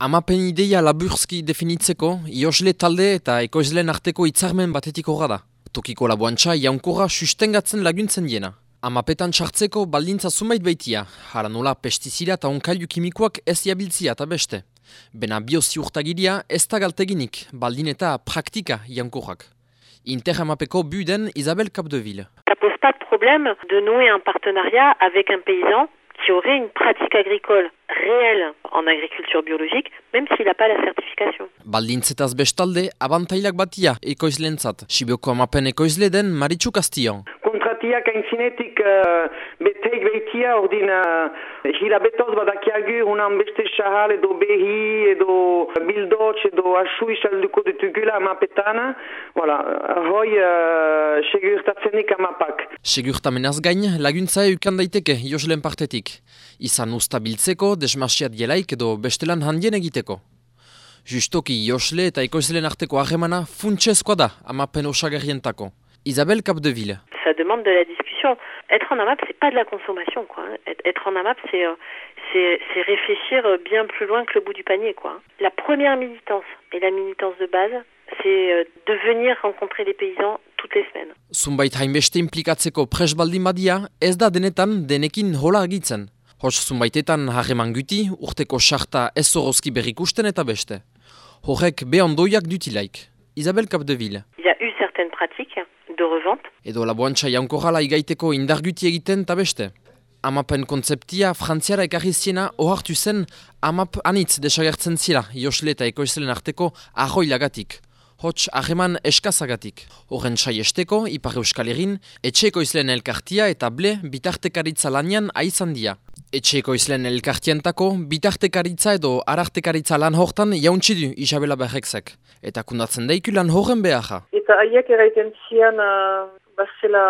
Amapen ideia laburski definitzeko, iosle talde eta ekoizleen arteko hitzarmen batetik da. Tokiko laboantxa jaunkorra sustengatzen laguntzen diena. Amapetan txartzeko baldintza zumait baitia, hara nola pestizida eta onkailu kimikoak ez jabiltzia eta beste. Bena bioziurtagiria ez da galteginik, baldin eta praktika jaunkorrak. Inter amapeko buden Isabel Capdeville. Ça pose pas de problème de nouer un partenariat avec un paysan qui aurait une pratique agricole réelle en agriculture biologique, même s'il n'a pas la certification. Baldintzetaz bestalde, abantailak batia ekoizlentzat. Sibioko amapen ekoizle Maritxu Castillo. Kontratiak aintzinetik uh, beteik behitia, ordin uh, hilabetoz badakiagu unan beste sahal edo behi edo bildotx edo asui salduko ditugula amapetana. Voilà, hoi uh, segurtatzenik amapak. Segurtamenaz gain, laguntza eukan daiteke Joslen partetik. Izan ustabiltzeko, desmasiat jelaik edo bestelan handien egiteko. Justoki Josle eta ekoizlen arteko ahemana funtsezkoa da amapen osagarrientako. Isabel Capdeville. Ça demande de la discussion. Être en AMAP, c'est pas de la consommation, quoi. Être en AMAP, c'est euh, c'est réfléchir bien plus loin que le bout du panier, quoi. La première militance et la militance de base, c'est euh, de venir rencontrer les paysans toutes les semaines. Zumbait hainbeste implikatzeko pres baldin badia, ez da denetan denekin hola agitzen. Hos zumbaitetan harreman guti, urteko sarta ez zorozki berrikusten eta beste. Horrek behandoiak dutilaik. Isabel Capdeville. Il y a certaines pratiques de revente. Edo laboantxa jaunkorrala igaiteko indarguti egiten eta beste. Amapen kontzeptia frantziara ekarri ziena ohartu zen amap anitz desagertzen zira Josle eta ekoizelen arteko ahoi lagatik. Hots ahreman eskazagatik. Horren sai esteko, Ipar Euskal Herrin, etxeko izlen elkartia eta ble bitartekaritza lanian aizan dia. Etxeko izlen elkartientako bitartekaritza edo arartekaritza lan hortan jauntzidu Isabela Berreksek. Eta kundatzen daiku lan horren beharra. Eta aiek eraiten zian uh, bazela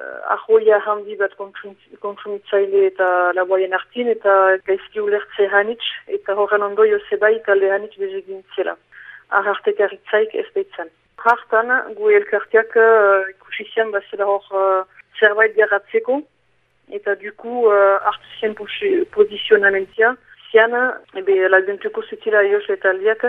uh, ahoia handi bat kontsumitzaile eta laboaien artin eta gaizki ulertze hanitz eta horren ondoio zebai talde hanitz bezegin zela. Arartekaritzaik ez baitzen. Hartan, gu elkartiak uh, ikusi zian bazela hor uh, zerbait garratzeko eta duku uh, hartu zien posizionamentia. Zian, ebe laguntuko zutila jos eta aldiak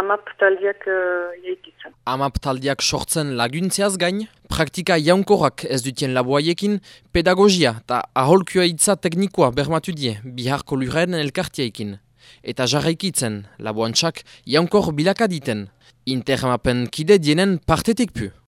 amap taldiak uh. Amap taldiak sortzen laguntzeaz gain, praktika jaunkorrak ez dutien laboaiekin, pedagogia eta aholkua itza teknikoa bermatu die biharko luren elkartiaikin. Eta jarraikitzen, laboantxak jaunkor bilakaditen, intermapen kide dienen partetik pu.